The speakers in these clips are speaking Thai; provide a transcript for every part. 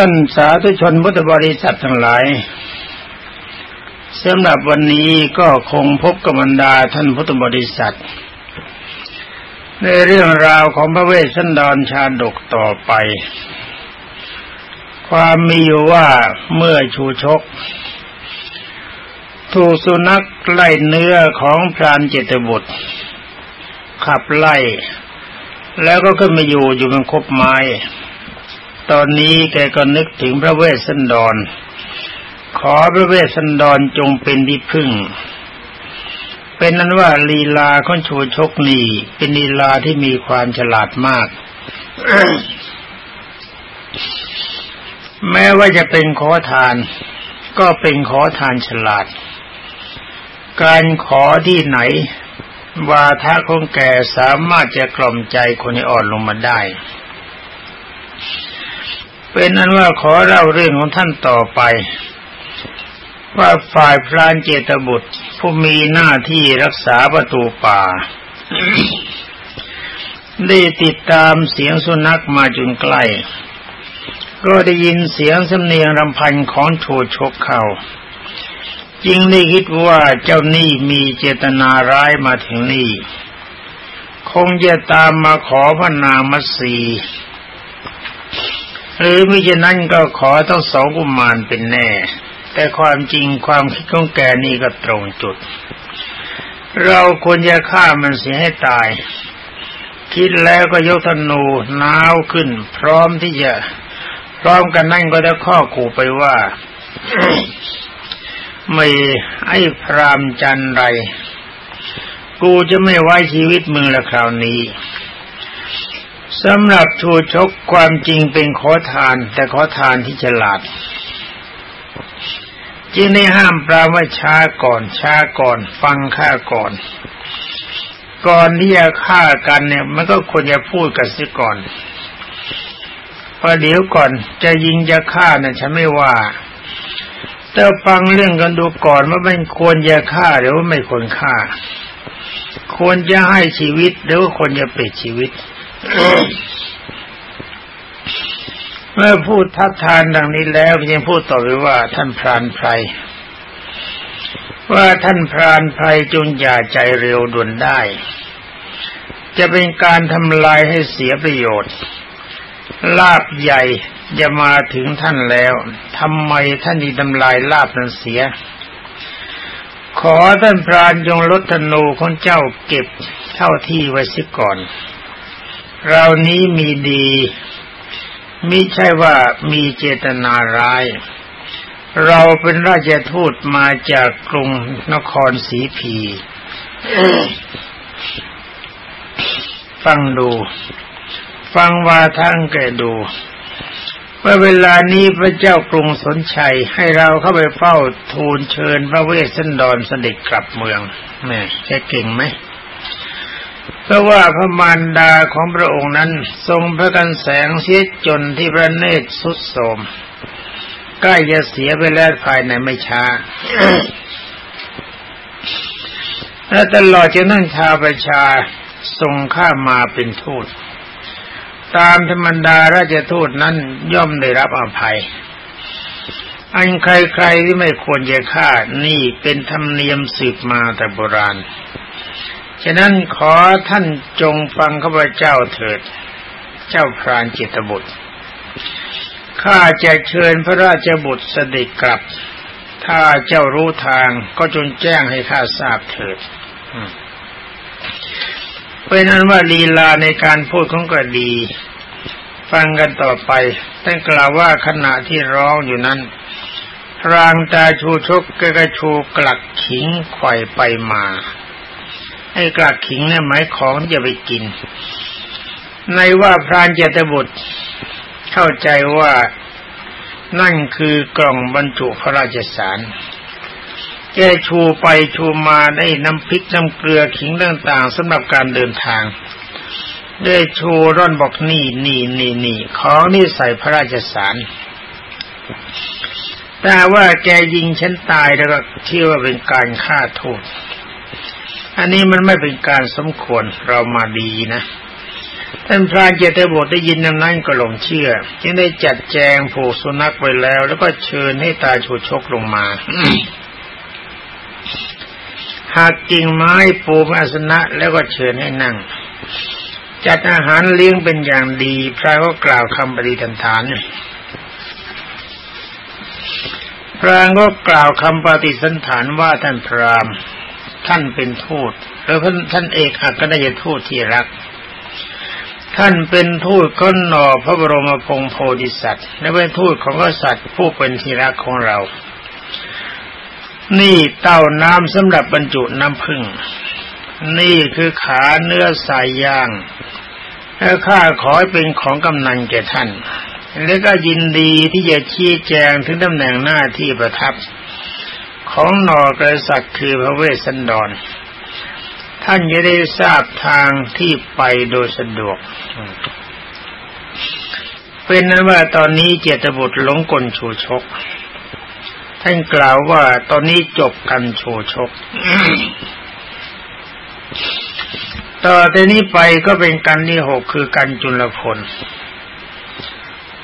ท่านสาธุชนพุทธบริษัททั้งหลายสำหรับวันนี้ก็คงพบกับบรรดาท่านพุทธบริษัท ในเรื่องราวของพระเวสสันดรชาดกต่อไป ความมีอยู่ว่าเมื่อชูชก ถูกสุนัขไล่เนื้อของพรานเจตบุตร ขับไล่ แล้วก็ขึ้นมาอยู่อยู่บนคบไม้ ตอนนี้แกก็นึกถึงพระเวสสันดร ขอพระเวสสันดรจงเป็นที่พึ่ง เป็นนั้นว่าลีลาของชูชกนี่เป็นลีลาที่มีความฉลาดมาก แม้ว่าจะเป็นขอทาน ก็เป็นขอทานฉลาด การขอที่ไหน วาทะของแกสามารถจะกล่อมใจคนให้อ่อนลงมาได้ เป็นนั้นว่าขอเล่าเรื่องของท่านต่อไป ว่าฝ่ายพรานเจตบุตร ผู้มีหน้าที่รักษาประตูป่า ได้ติดตามเสียงสุนัขมาจนใกล้ ก็ได้ยินเสียงสำเนียงรำพันของโชชกเขาจึงได้คิดว่าเจ้านี่มีเจตนาร้ายมาถึงนี่ คงจะตามมาขอพระนามสี หรือมิฉะนั้นก็ขอทั้งสองกุมารเป็นแน่ แต่ความจริงความคิดของแกนี่ก็ตรงจุด เราควรจะฆ่ามันเสียให้ตาย คิดแล้วก็ยกธนูน้าวขึ้น พร้อมที่จะพร้อมกันนั่นก็ได้ข้อขู่ไปว่าไม่ไอ้พรามจันไร กูจะไม่ไว้ชีวิตมึงละคราวนี้ สำหรับชูชกความจริงเป็นขอทาน แต่ขอทานที่ฉลาด จึงได้ห้ามปราว่าช้าก่อนช้าก่อน ฟังข้าก่อน ก่อนที่จะฆ่ากันเนี่ย มันก็ควรจะพูดกันเสียก่อนพอเดี๋ยวก่อนจะยิงจะฆ่าเนี่ยฉันไม่ว่า แต่ฟังเรื่องกันดูก่อนว่ามันควรจะฆ่าหรือว่าไม่ควรฆ่าควรจะให้ชีวิตหรือว่าควรจะปิดชีวิต เมื่อพูดทัดทานดังนี้แล้วยังพูดต่อไปว่าท่านพรานไพรว่าท่านพรานไพรจงอย่าใจเร็วด่วนได้ จะเป็นการทำลายให้เสียประโยชน์ ลาบใหญ่จะมาถึงท่านแล้วทำไมท่านดีทำลายลาบนั้นเสีย ขอท่านพรานจงลดธนูของเจ้าเก็บเท่าที่ไว้สิก่อน เรานี้มีดีมิใช่ว่ามีเจตนาร้าย เราเป็นราชทูตมาจากกรุงนครศรีพีฟังดู ฟังว่าทั้งแกดูว่าเวลานี้พระเจ้ากรุงสนชัยให้เราเข้าไปเฝ้าทูลเชิญพระเวสสันดรเสด็จกลับเมืองแม่แค่เก่งไหม เพราะว่าพระมารดาของพระองค์นั้น ทรงพระกันแสงเสียจนที่พระเนตรสุดโทมใกล้จะเสียไปแล้วภายในไม่ช้าและตลอดจนนั่งชาประชาทรงข้ามาเป็นทูต ตามธรรมดาราชทูตนั้นย่อมได้รับอภัย อันใครๆที่ไม่ควรจะฆ่านี่เป็นธรรมเนียมสืบมาแต่โบราณ ฉะนั้นขอท่านจงฟังข้าพเจ้าเถิด เจ้าพรานจิตบุตร ข้าจะเชิญพระราชบุตรเสด็จกลับ ถ้าเจ้ารู้ทางก็จงแจ้งให้ข้าทราบเถิดเป็นนั้นว่าลีลาในการพูดของก็ดี ฟังกันต่อไปท่านกล่าวว่าขณะที่ร้องอยู่นั้นรางตาชูชกกระชูกลักขิงไข่ไปมา ไอ้กลักขิงเนี่ยหมายของจะไปกิน ในว่าพรานเจตบุตรเข้าใจว่านั่นคือกล่องบรรจุพระราชสาร แกชูไปชูมาได้น้ำพริกน้ำเกลือขิงต่างๆสำหรับการเดินทางได้ชูร่อนบอกนี่นี่นี่นี่ของนี่ใส่พระราชสารแต่ว่าแกยิงฉันตายแล้วก็เชื่อว่าเป็นการฆ่าโทษ อันนี้มันไม่เป็นการสมควรเรามาดีนะท่านพระเจตบุตรได้ยินนั้นก็หลงเชื่อ จึงได้จัดแจงผูกสุนัขไว้แล้ว แล้วก็เชิญให้ตาชูชกลงมาหากกิ่งไม้ปูอาสนะแล้วก็เชิญให้นั่ง จัดอาหารเลี้ยงเป็นอย่างดี พระก็กล่าวคำปฏิทันฐานพระก็กล่าวคำปฏิสันฐานว่าท่านพราม ท่านเป็นทูตแล้วท่านเอกอัครราชทูตที่รัก ท่านเป็นทูตก้นหนอพระบรมพงโพธิสัตว์ และเป็นทูตของกษัตริย์ผู้เป็นที่รักของเรา นี่เต้าน้ำสำหรับบรรจุน้ำพึ่ง นี่คือขาเนื้อสายย่างแล้วข้าขอให้เป็นของกำนันแก่ท่าน และก็ยินดีที่จะชี้แจงถึงตำแหน่งหน้าที่ประทับ ของนอกษัตริย์คือพระเวสสันดร ท่านจะได้ทราบทางที่ไปโดยสะดวก เป็นนั้นว่าตอนนี้เจตบุตรหลงกลชูชก ท่านกล่าวว่าตอนนี้จบกันโชชก ต่อแต่นี้ไปก็เป็นกันที่หกคือกันจุลพล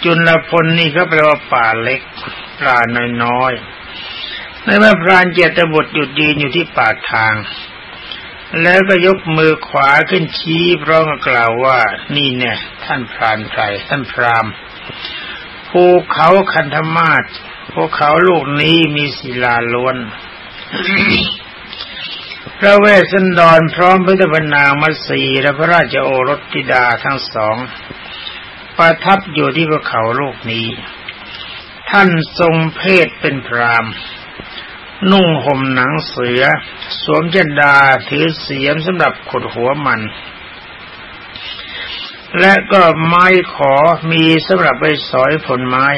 จุลพลนี่ก็แปลว่าป่าเล็กปลาน้อยๆ ในเมื่อพรานเจตบุตรหยุดยืนอยู่ที่ปากทาง แล้วก็ยกมือขวาขึ้นชี้พร้อมกล่าวว่า นี่เนี่ย ท่านพรานไพรท่านพรามภูเขาคันธมาศพวกเขาลูกนี้มีศิลาล้วนพระเวสสันดรพร้อมพระตบนางมัสีและพระราชโอรสธิดาทั้งสอง ประทับอยู่ที่ภูเขาลูกนี้ ท่านทรงเพศเป็นพราม นุ่งห่มหนังเสือ สวมเจดาถือเสียมสำหรับขดหัวมัน และก็ไม้ขอมีสำหรับไปสอยผลไม้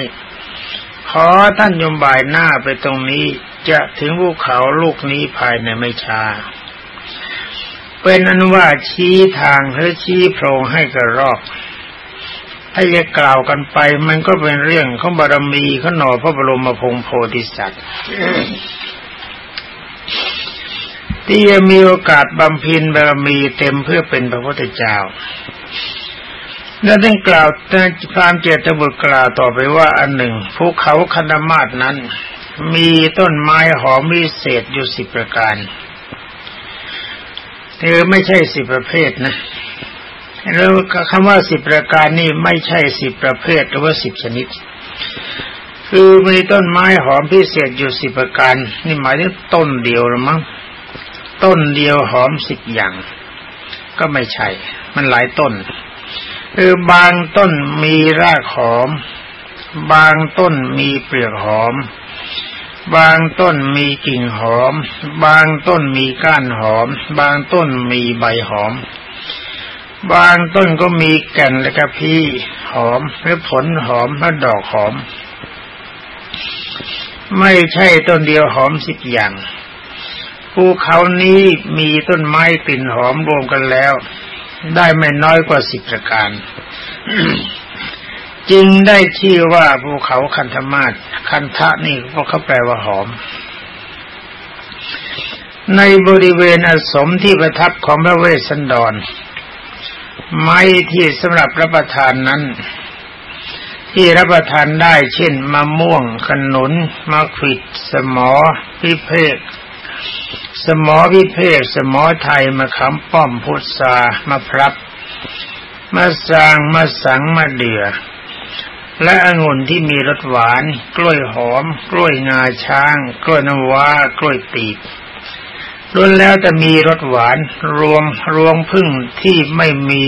ขอท่านยมบ่ายหน้าไปตรงนี้จะถึงภูเขาลูกนี้ภายในไม่ช้าเป็นอันว่าชี้ทางหรือชี้โพรงให้กระรอกถ้าจะกล่าวกันไปมันก็เป็นเรื่องของบารมีขนอพระบรมพงโพธิสัตว์ ที่จะมีโอกาสบำเพ็ญบารมีเต็มเพื่อเป็นพระพุทธเจ้าแล้วท่านกล่าวท่านพรามเจตบุตรกล่าวต่อไปว่าอันหนึ่งภูเขาคันมาศนั้น มีต้นไม้หอมวิเศษอยู่สิบประการเธอไม่ใช่สิบประเภทนะแล้วคำว่าสิบประการนี่ไม่ใช่สิบประเภทหรือว่าสิบชนิด คือมีต้นไม้หอมพิเศษอยู่สิบประการ นี่หมายถึงต้นเดียวหรือมั้ง ต้นเดียวหอมสิบอย่าง ก็ไม่ใช่ มันหลายต้น คือบางต้นมีรากหอม บางต้นมีเปลือกหอม บางต้นมีกิ่งหอม บางต้นมีก้านหอม บางต้นมีใบหอม บางต้นก็มีแก่นและกระพี้หอมหรือผลหอมและดอกหอม ไม่ใช่ต้นเดียวหอมสิบอย่าง ภูเขานี้มีต้นไม้กลิ่นหอมรวมกันแล้ว ได้ไม่น้อยกว่าสิบประการ จึงได้ชื่อว่าภูเขาคันธมาศคันทะนี่ก็เขาแปลว่าหอม ในบริเวณอสมที่ประทับของพระเวสสันดร ไม้ที่สำหรับรับประทานนั้น ที่รับประทานได้เช่นมะม่วง ขนุนมะขิดสมอพิเพก สมอวิเพศสมอไทยมาคำป้อมพุทธามาพรับ มาสร้างมาสังมาเดือ และองุ่นที่มีรสหวาน กล้วยหอม กล้วยงาช้าง กล้วยน้ำว้ากล้วยตีบล้วนแล้วแต่มีรสหวานรวมรวงพึ่งที่ไม่มี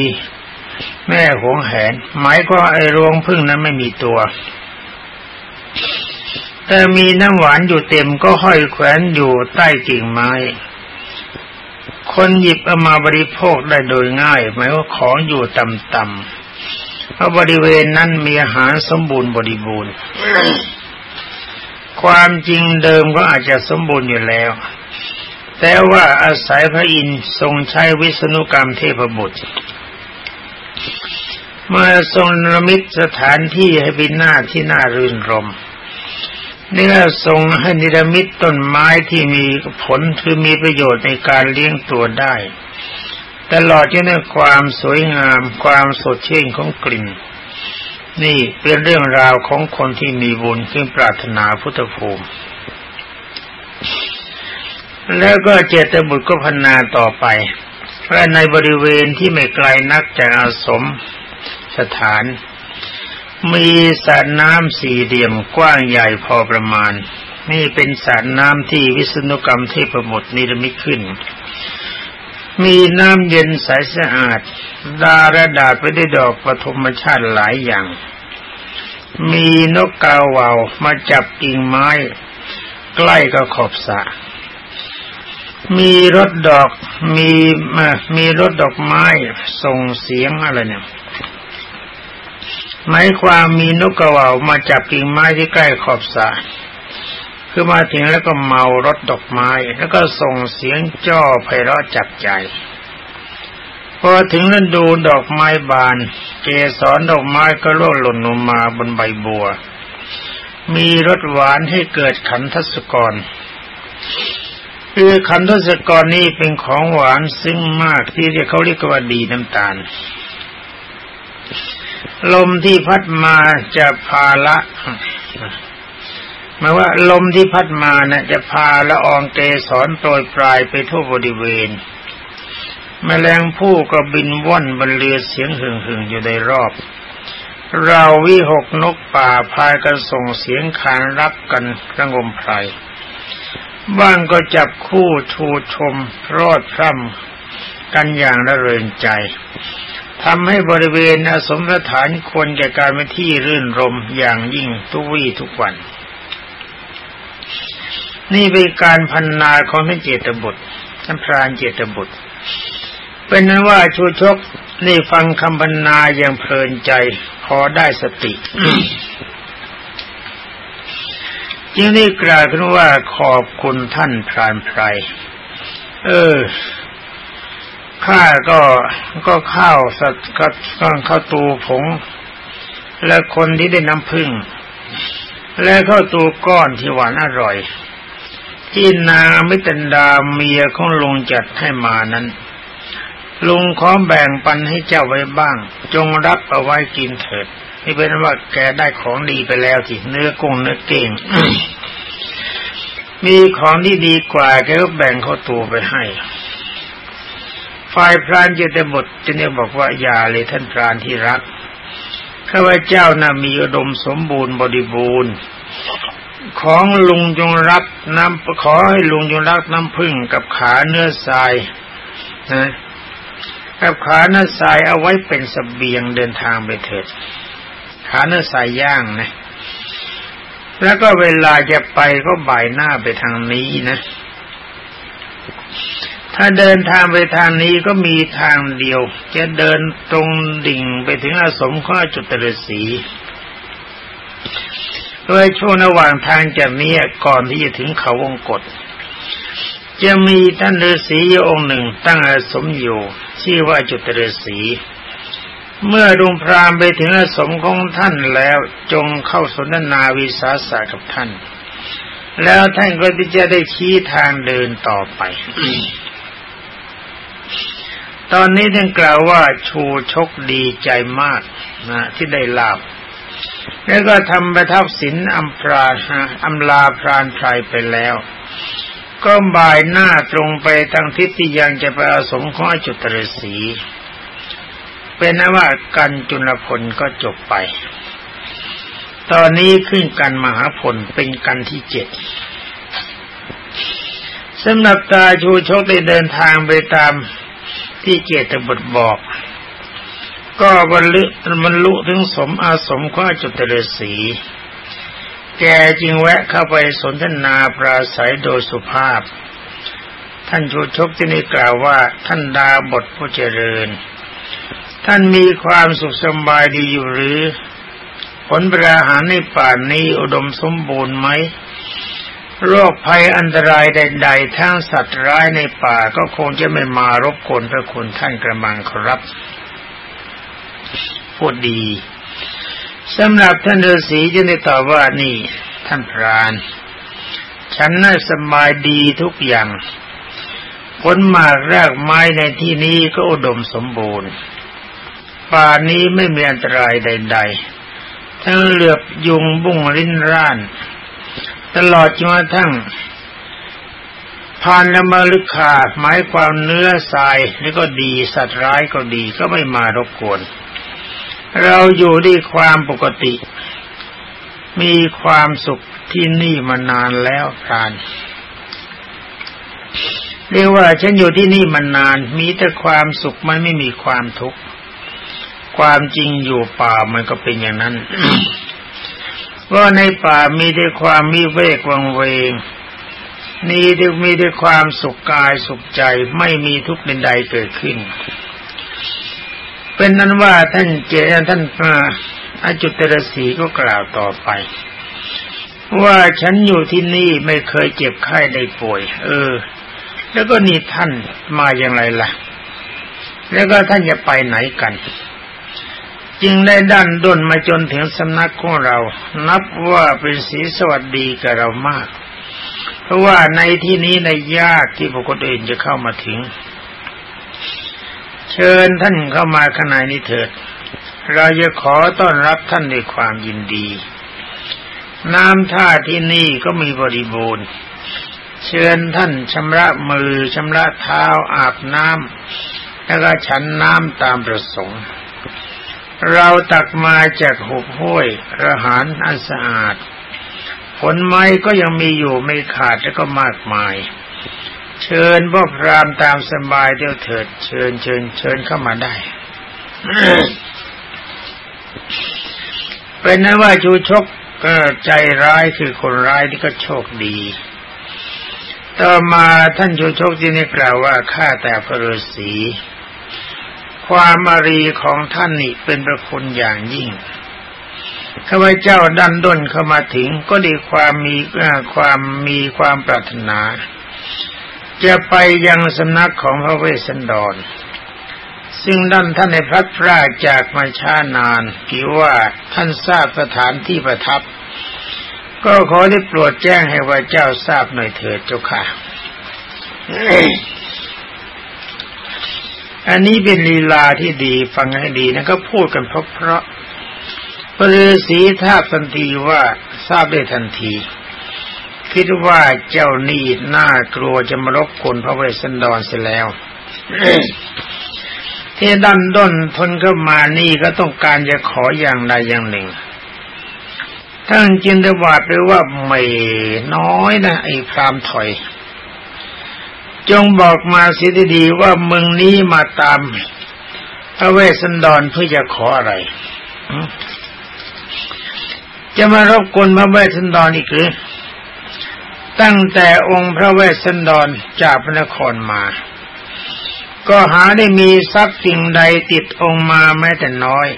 แม่หวงแหน หมายก็ไอรวงพึ่งนั้นไม่มีตัว แต่มีน้ำหวานอยู่เต็มก็ห้อยแขวนอยู่ใต้กิ่งไม้ คนหยิบเอามาบริโภคได้โดยง่ายหมายว่าของอยู่ต่ำๆเพราะบริเวณนั้นมีอาหารสมบูรณ์บริบูรณ์ ความจริงเดิมก็อาจจะสมบูรณ์อยู่แล้ว แต่ว่าอาศัยพระอินทร์ทรงใช้วิษณุกรรมเทพบุตรมาทรงนมิตสถานที่ให้เป็นหน้าที่น่ารื่นรมย์ นี่ก็ทรงให้นิรมิตต้นไม้ที่มีผลคือมีประโยชน์ในการเลี้ยงตัวได้ ตลอดจนในความสวยงาม ความสดชื่นของกลิ่น นี่เป็นเรื่องราวของคนที่มีบุญที่ปรารถนาพุทธภูมิ แล้วก็เจตบุตรก็พันนาต่อไปและในบริเวณที่ไม่ไกลนักจากอาสมสถาน มีสระน้ำสี่เหลี่ยมกว้างใหญ่พอประมาณ นี่เป็นสระน้ำที่วิษณุกรรมเทพบุตรนิรมิตขึ้น มีน้ำเย็นใสสะอาด ดาระดาษไปด้วยดอกปฐมชาติหลายอย่าง มีนกกาเหว่ามาจับกิ่งไม้ ใกล้กับขอบสระมีรถดอกมีมีรถดอกไม้ส่งเสียงอะไรเนี่ย หมายความมีนกกระว่ามาจับกิ่งไม้ที่ใกล้ขอบสระคือมาถึงแล้วก็เมารถดอกไม้ แล้วก็ส่งเสียงจ้อไพเราะจับใจพอถึงฤดูดอกไม้บาน เกสรดอกไม้ก็ร่วงหล่นลงมาบนใบบัว มีรสหวานให้เกิดขันทัศกร คือคันทศกรนี้เป็นของหวานซึ่งมากที่เรียกเขาเรียกว่าดีน้ำตาล ลมที่พัดมาจะพาละหมายว่าลมที่พัดมานะ่ะจะพาละอองเกสรโปรยปลายไปทั่วบริเวณ แมลงผู้ก็บินว่อนบนเรือเสียงหึ่งหึ่งอยู่ในรอบ เราวิหกนกป่าพายกันส่งเสียงขานรับกันระงมไพรบ้างก็จับคู่ชูชมรอดพร่ำกันอย่างระเริงใจ ทำให้บริเวณอสมสถานควรแก่การเป็นที่รื่นรมอย่างยิ่งทุวี่ทุกวัน นี่เป็นการพันนาของท่านเจตบุตรท่านพรานเจตบุตร เป็นนั้นว่าชูชกนี่ฟังคำพันนาอย่างเพลินใจพอได้สติจึงได้กล่าวขึ้นว่าขอบคุณท่านพรานไพร เออ ข้าก็ก็ข้าวสัตว์ก็ข้าวตูผง และคนที่ได้น้ำผึ้งและข้าวตูก้อนที่หวานอร่อย ที่นางมิตันดาเมียของลุงจัดให้มานั้น ลุงขอแบ่งปันให้เจ้าไว้บ้าง จงรับเอาไว้กินเถิดนี่เป็นว่าแกได้ของดีไปแล้วสิเนื้อกุ้งเนื้อเก่งมีของที่ดีกว่าแกก็แบ่งข้าวตัวไปให้ ฝ่ายพรานเจตบุตรจะเนี่ยบอกว่าอย่าเลยท่านพรานที่รักข้าพเจ้านะ่ะมีอุดมสมบูรณ์บริบูรณ์ ของลุงจงรับน้ำขอให้ลุงจงรับน้ำพึ่งกับขาเนื้อทรายนะกับขาเนื้อทรายเอาไว้เป็นสเสบียงเดินทางไปเถิด ขาเนื้อใส่ย่างนะแล้วก็เวลาจะไปก็บ่ายหน้าไปทางนี้นะ ถ้าเดินทางไปทางนี้ก็มีทางเดียว จะเดินตรงดิ่งไปถึงอาสมข้อจุตรสีโดยช่วงระหว่างทางจากนี้ก่อนที่จะถึงเขาวงกฏจะมีท่านฤาษีองค์หนึ่งตั้งอาสมอยู่ ชื่อว่าจุตรสีเมื่อดุงพรามไปถึงอสมของท่านแล้วจงเข้าสนทนาวิสาสะกับท่าน แล้วท่านก็จะได้ชี้ทางเดินต่อไป ตอนนี้ท่านกล่าวว่าชูชกดีใจมากนะที่ได้ลาบ แล้วก็ทำประทับศิลอัมพราอัมลาพรานไพรไปแล้ว ก็บ่ายหน้าตรงไปทางทิศที่ยังจะไปอาสมของอจุตรศีเป็นนว่ากันจุลพลก็จบไป ตอนนี้ขึ้นกันมหาพลเป็นกันที่เจ็ดสำหรับตาชูชกได้เดินทางไปตาม ที่เจตบทบอก ก็บรรลุบรรลุถึงสมอาสมข้าจุตเรศีแกจึงแวะเข้าไปสนทนาปราศัยโดยสุภาพ ท่านชูชกที่นี่กล่าวว่าท่านดาบทผู้เจริญ ท่านมีความสุขสบายดีอยู่หรือ ผลประหารในป่านนี้อุดมสมบูรณ์ไหม โรคภัยอันตรายใด ๆ ทั้งสัตว์ร้ายในป่าก็คงจะไม่มารบกวนพระคุณท่านกระมังครับพูดดีสำหรับท่านฤาษีจะได้ตอบว่านี่ท่านพราน ฉันน่าสบายดีทุกอย่างผลหมากรากไม้ในที่นี้ก็อุดมสมบูรณ์ ป่านี้ไม่มีอันตรายใด ๆ ทั้งเหลือบยุงบุ้งริ้นร่าน ตลอดจนกระทั่งพานละมลึกขาหมายความเนื้อทรายนี่ก็ดีสัตว์ร้ายก็ดีก็ไม่มารบกวน เราอยู่ด้วยความปกติ มีความสุขที่นี่มานานแล้วพรานเรียกว่าฉันอยู่ที่นี่มานาน มีแต่ความสุขมันไม่มีความทุกข์ความจริงอยู่ป่ามันก็เป็นอย่างนั้น ว่าในป่ามีแต่ความมีเวกวังเวงนี่ได้มีแต่ความสุขกายสุขใจไม่มีทุกข์ใดๆเกิดขึ้น เป็นนั้นว่าท่านเจท่านอาจุตรสีก็กล่าวต่อไป ว่าฉันอยู่ที่นี่ไม่เคยเจ็บไข้ได้ป่วย เออ แล้วก็นี่ท่านมาอย่างไรล่ะ แล้วก็ท่านจะไปไหนกัน จึงได้ดันด้นมาจนถึงสำนักของเรา นับว่าเป็นสีสวัสดีกับเรามาก เพราะว่าในที่นี้ในยากที่บุคคลอื่นจะเข้ามาถึง เชิญท่านเข้ามาข้างในนี้เถิด เราจะขอต้อนรับท่านด้วยความยินดี น้ำท่าที่นี่ก็มีบริบูรณ์ เชิญท่านชำระมือชำระเท้าอาบน้ำแล้วก็ฉันน้ำตามประสงค์ เราตักมาจากหุบห้วยระหารอันสะอาด ผลไม้ก็ยังมีอยู่ไม่ขาดแล้วก็มากมาย เชิญพ่อพรามตามสบายเดียวเถิด เชิญเชิญเชิญเข้ามาได้เป็นนั้นว่าชูชกก็ใจร้ายคือคนร้ายที่ก็โชคดี ต่อมาท่านชูชกที่นี่กล่าวว่าข้าแต่พระฤาษี ความมารีของท่านนี่เป็นประคุณอย่างยิ่งข้าพเจ้าดันด้นเข้ามาถึงก็ดีความมีความมีความปรารถนา จะไปยังสำนักของพระเวสสันดร ซึ่งดันท่านในพระพราจากมาช้านานกี่ว่าท่านทราบสถานที่ประทับ ก็ขอได้โปรดแจ้งให้ว่าเจ้าทราบหน่อยเถิดเจ้าค่ะ อันนี้เป็นลีลาที่ดีฟังให้ดีนะก็พูดกันเพราะเพราะพระฤาษีทราบทันทีว่าทราบได้ทันที คิดว่าเจ้านี่น่ากลัวจะมารบกวนพระเวสสันดรเสียแล้วที่ดันด้นทนเขามานี่ก็ต้องการจะขออย่างใดอย่างหนึ่งท่านจินตวาดไปว่าไม่น้อยนะไอ้พรามถอย จงบอกมาเสียดีว่ามึงนี้มาตามพระเวสสันดรเพื่อจะขออะไร จะมารบกวนพระเวสสันดรอีกหรือตั้งแต่องค์พระเวสสันดรจากพระนครมา ก็หาได้มีทรัพย์สิ่งใดติดองค์มาแม้แต่น้อย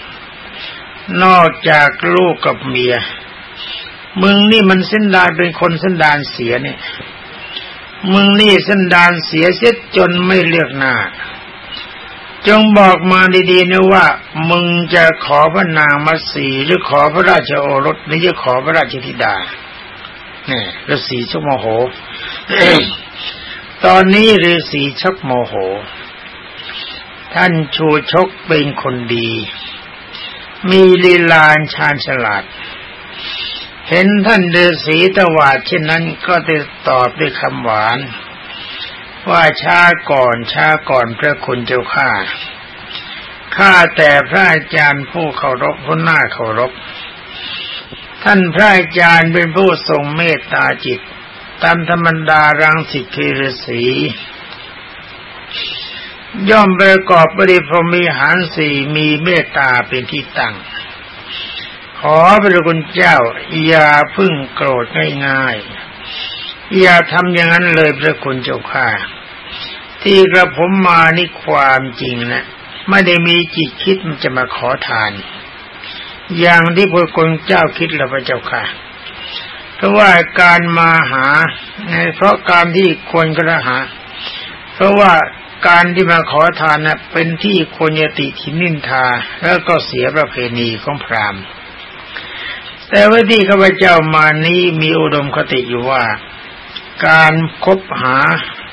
นอกจากลูกกับเมีย มึงนี่มันเส้นดานเป็นคนเส้นดานเสียเนี่ย มึงนี่ส้นดานเสียเสียจนไม่เลือกหน้า จงบอกมาดีๆนะว่า มึงจะขอพระนางมาสีหรือขอพระราชโอรสหรือจะขอพระราชธิดาเนี่ยฤาษีชกโมโห ตอนนี้ฤาษีชกโมโห ท่านชูชกเป็นคนดี มีลีลานชาญฉลาด เห็นท่านเดือสีตวาดเช่นนั้นก็จะตอบด้วยคำหวาน ว่าช้าก่อนช้าก่อนพระคุณเจ้าข้าข้าแต่พระอาจารย์ผู้เคารพผู้น่าเคารพ ท่านพระอาจารย์เป็นผู้ทรงเมตตาจิต ตามธรรมดารังสิกีรสีย่อมประกอบบริพรมีหารสี่มีเมตตาเป็นที่ตั้ง ขอพระคุณเจ้าอย่าพึ่งโกรธง่ายๆอย่าทำอย่างนั้นเลยพระคุณเจ้าข้าที่กระผมมานี่ความจริงนะไม่ได้มีจิตคิดมันจะมาขอทาน อย่างที่พระคุณเจ้าคิดแล้วพระเจ้าค่ะเพราะว่าการมาหาเพราะการที่ควรกระหา เพราะว่าการที่มาขอทานนะเป็นที่ควรยติทินินทา แล้วก็เสียประเพณีของพราหมณ์ แต่ว่าที่ข้าพเจ้ามานี้มีอุดมคติอยู่ว่า การคบหา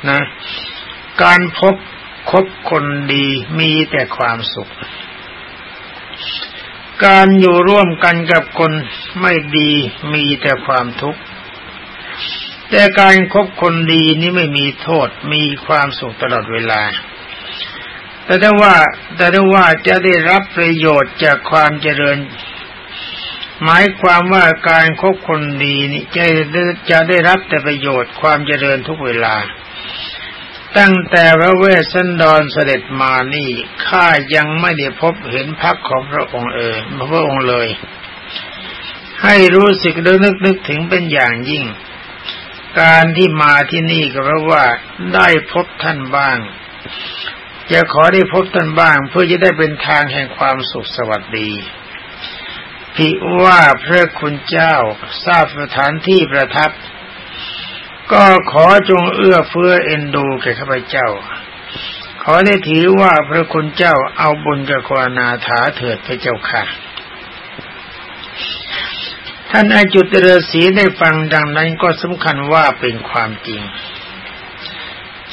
นะ การพบคบคนดีมีแต่ความสุข การอยู่ร่วมกันกับคนไม่ดีมีแต่ความทุกข์แต่การครบคนดีนี่ไม่มีโทษมีความสุขตลอดเวลา แต่ถ้าว่าแต่ถ้าว่าจะได้รับประโยชน์จากความเจริญ หมายความว่าการคบคนดีนี่จะจะได้รับแต่ประโยชน์ความเจริญทุกเวลา ตั้งแต่พระเวสสันดรเสด็จมานี่ข้ายังไม่ได้พบเห็นพักของพระองค์เออพระองค์เลย ให้รู้สึกนึกนึกถึงเป็นอย่างยิ่ง การที่มาที่นี่ก็เพราะว่าได้พบท่านบ้างจะขอได้พบท่านบ้าง เพื่อจะได้เป็นทางแห่งความสุขสวัสดี พิว่าพระคุณเจ้าทราบสถานที่ประทับ ก็ขอจงเอื้อเฟื้อเอ็นดูแก่ข้าพเจ้า ขอได้ถือว่าพระคุณเจ้าเอาบุญกับกวานาถาเถิดพระเจ้าค่ะ ท่านอาจุตเรศีได้ฟังดังนั้นก็สำคัญว่าเป็นความจริง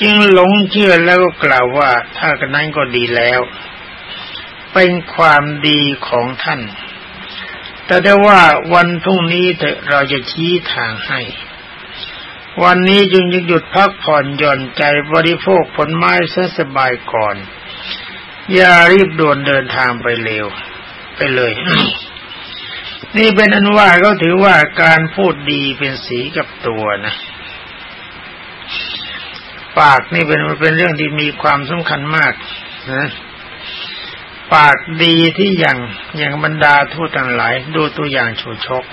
จึงหลงเชื่อแล้วก็กล่าวว่าถ้ากันนั้นก็ดีแล้ว เป็นความดีของท่าน แต่ได้ว่าวันพรุ่งนี้เถอะเราจะชี้ทางให้ วันนี้จึงหยุดพักผ่อนหย่อนใจบริโภคผลไม้เสสบายก่อน อย่ารีบด่วนเดินทางไปเร็ว ไปเลย นี่เป็นอันว่าก็ถือว่าการพูดดีเป็นสีกับตัวนะปากนี่เป็นเป็นเรื่องที่มีความสำคัญมากนะ ปากดีที่อย่างอย่างบรรดาทูตทั้งหลาย ดูตัวอย่างชูชก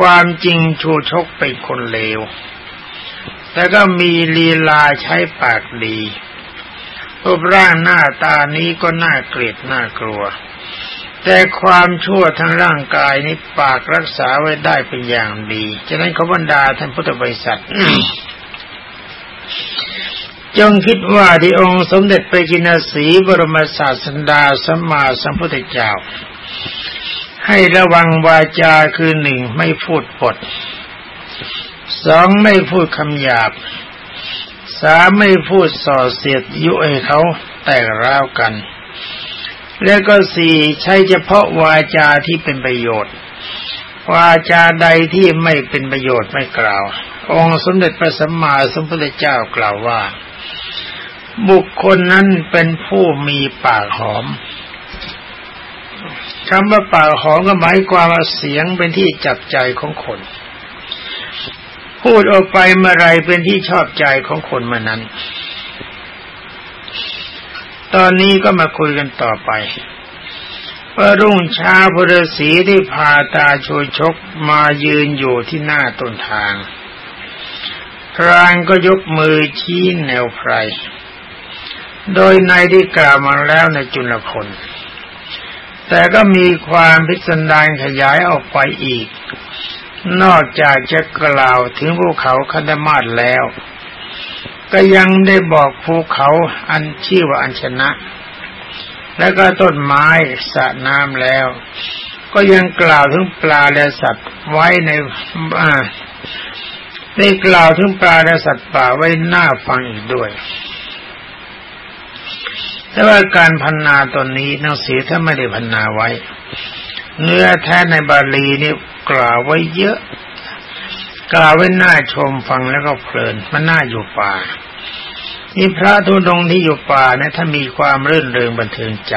ความจริงชูชกเป็นคนเลวแต่ก็มีลีลาใช้ปากดีรูปร่างหน้าตานี้ก็น่าเกลียดน่ากลัว แต่ความชั่วทางร่างกายนี้ปากรักษาไว้ได้เป็นอย่างดี ฉะนั้นขบรรดาท่านพุทธบริษัท จงคิดว่าที่องค์สมเด็จไปกินสีบรมศาสดาสัมมาสัมพุทธเจ้า ให้ระวังวาจาคือหนึ่งไม่พูดปดสองไม่พูดคำหยาบสามไม่พูดส่อเสียดยุให้เขาแตกร้าวกัน และก็สี่ใช้เฉพาะวาจาที่เป็นประโยชน์ วาจาใดที่ไม่เป็นประโยชน์ไม่กล่าว องค์สมเด็จพระสัมมาสัมพุทธเจ้ากล่าวว่า บุคคลนั้นเป็นผู้มีปากหอมคำว่าปากหอมก็หมายความว่าเสียงเป็นที่จับใจของคน พูดออกไปเมื่อไรเป็นที่ชอบใจของคนเมื่อนั้น ตอนนี้ก็มาคุยกันต่อไปว่ารุ่งเช้าพระศีได้พาตาโชยชกมายืนอยู่ที่หน้าต้นทางพรางก็ยกมือชี้แนวไพร โดยในที่กล่าวมาแล้วในจุลพลแต่ก็มีความพิสดารขยายออกไปอีก นอกจากจะกล่าวถึงภูเขาคันธมาศแล้ว ก็ยังได้บอกภูเขาอันชื่อว่าอัญชนะ แล้วก็ต้นไม้สระน้ำแล้ว ก็ยังกล่าวถึงปลาและสัตว์ไว้ในได้กล่าวถึงปลาและสัตว์ป่าไว้หน้าฟังอีกด้วย แต่ว่าการพันนาตนนี้นังสีถ้าไม่ได้พันนาไว้ เนื้อแท้ในบาลีนี่กล่าวไว้เยอะ กล่าวไว้น่าชมฟังแล้วก็เพลินมันน่าอยู่ป่านี่พระทุดงที่อยู่ป่านี่ถ้ามีความรื่นเริงบันเทิงใจ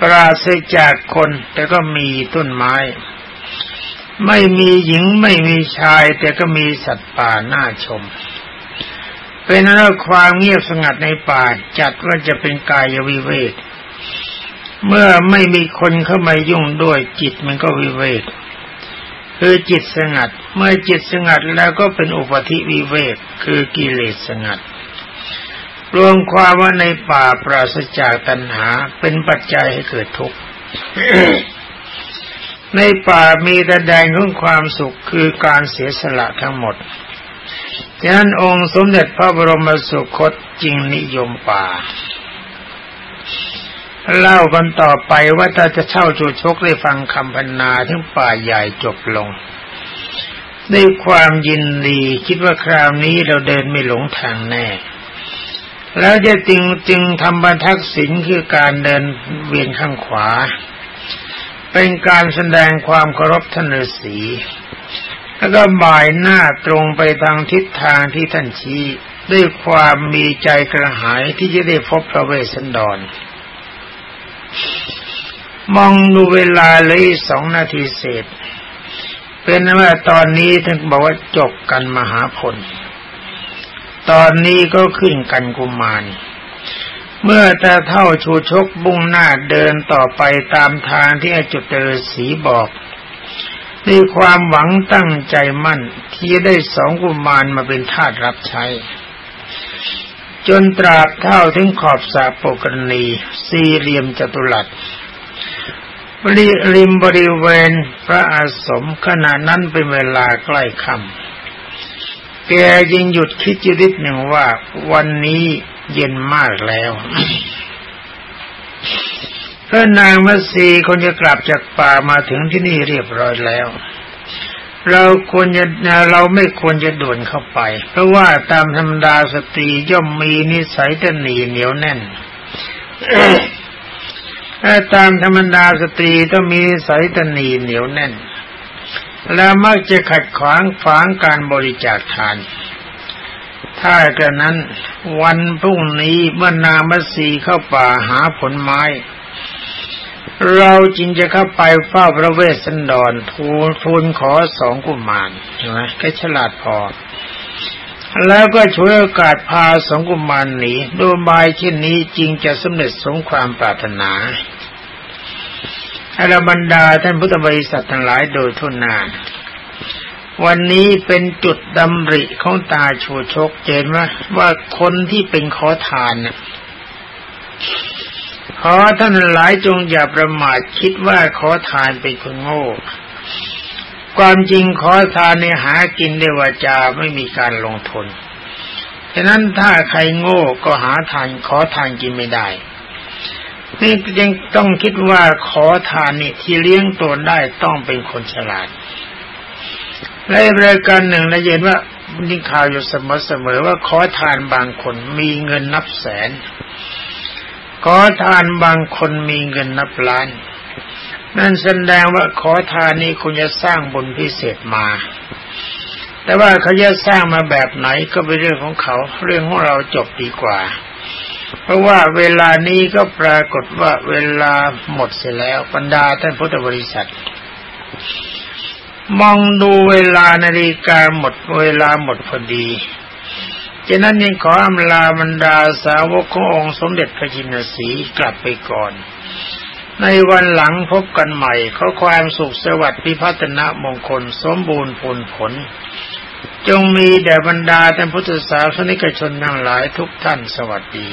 ปราศจากคนแต่ก็มีต้นไม้ ไม่มีหญิงไม่มีชาย แต่ก็มีสัตว์ป่าน่าชม เป็นเรื่องความเงียบสงัดในป่าจัดว่าจะเป็นกายวิเวกเมื่อไม่มีคนเข้ามายุ่งด้วยจิตมันก็วิเวกคือจิตสงัด เมื่อจิตสงัดแล้วก็เป็นอุปธิวิเวกคือกิเลสสงัด รวมความว่าในป่าปราศจากตัณหาเป็นปัจจัยให้เกิดทุกข์ในป่ามีแต่แดงของความสุขคือการเสียสละทั้งหมด ฉะนั้นองค์สมเด็จพระบรมสุคตจริงนิยมป่า เล่ากันต่อไปว่าถ้าจะเช่าจูชกได้ฟังคำพรรณนาถึงป่าใหญ่จบลงด้วยความยินดีคิดว่าคราวนี้เราเดินไม่หลงทางแน่ แล้วจะจึงจึงทำบรรทักษิณคือการเดินเวียนข้างขวา เป็นการแสดงความเคารพท่านฤาษี แล้วก็บ่ายหน้าตรงไปทางทิศทางที่ท่านชี้ด้วยความมีใจกระหายที่จะได้พบพระเวสสันดร มองดูเวลาเลยสองนาทีเศษ เป็นว่าตอนนี้ท่านบอกว่าจบกันมหาพล ตอนนี้ก็ขึ้นกันกุมาร เมื่อตาเท่าชูชกบุ้งหน้าเดินต่อไปตามทางที่อาจุตเตอร์สีบอก มีความหวังตั้งใจมั่น ที่จะได้สองกุมารมาเป็นทาสรับใช้ จนตราบเท่าถึงขอบสาปกรณี สี่เหลี่ยมจัตุรัสบริริมบริเวณพระอาสมขณะนั้นเป็นเวลาใกล้ค่ำแกยิงหยุดคิดจิริดหนึ่งว่าวันนี้เย็นมากแล้ว พระนางมัสีคนจะกลับจากป่ามาถึงที่นี่เรียบร้อยแล้ว เราควรจะเราไม่ควรจะด่วนเข้าไป เพราะว่าตามธรรมดาสตรีย่อมมีนิสัยตระหนี่เหนียวแน่นถ้าตามธรรมดาสตรีต้องมีนิสัยตระหนี่เหนียวแน่น และมักจะขัดขวางฝางการบริจาคทานถ้ากระนั้น วันพรุ่งนี้เมื่อนางมัทรีเข้าป่าหาผลไม้ เราจึงจะเข้าไปเฝ้าพระเวสสันดรทูลทูลขอสองกุมารใช่ไหมแค่ฉลาดพอ แล้วก็ช่วยโอกาสพาสองกุมารหนีโดยบายเช่นนี้จริงจะสำเร็จสงความปรารถนาอรบรรดาท่านพุทธบริษัททั้งหลายโดยทุนนานวันนี้เป็นจุดดำริของตาชูชกเจนว่าว่าคนที่เป็นขอทานน่ะ ขอท่านหลายจงอย่าประมาทคิดว่าขอทานเป็นคนโง่ ความจริงขอทานเนี่ยหากินด้วยวาจาไม่มีการลงทุนฉะนั้นถ้าใครโง่ก็หาทานขอทานกินไม่ได้นี่ยังต้องคิดว่าขอทานนี่ที่เลี้ยงตัวได้ต้องเป็นคนฉลาดและรายการหนึ่งเราเห็นว่านี่ข่าวอยู่เสมอๆว่าขอทานบางคนมีเงินนับแสน ขอทานบางคนมีเงินนับล้าน นั่นแสดงว่าขอทานนี้คุณจะสร้างบุญพิเศษมา แต่ว่าเขาจะสร้างมาแบบไหนก็เป็นเรื่องของเขา เรื่องของเราจบดีกว่า เพราะว่าเวลานี้ก็ปรากฏว่าเวลาหมดเสียแล้วบรรดาท่านพุทธบริษัท มองดูเวลานาฬิกาหมดเวลาหมดพอดี ฉะนั้นยังขออำลาบรรดาสาวกขององค์สมเด็จพระจินสีกลับไปก่อน ในวันหลังพบกันใหม่ขอความสุขสวัสดิ์พิพัฒนมงคลสมบูรณ์ผลผล จงมีแด่บรรดาท่านพุทธศาสนิกชนทั้งหลายทุกท่านสวัสดี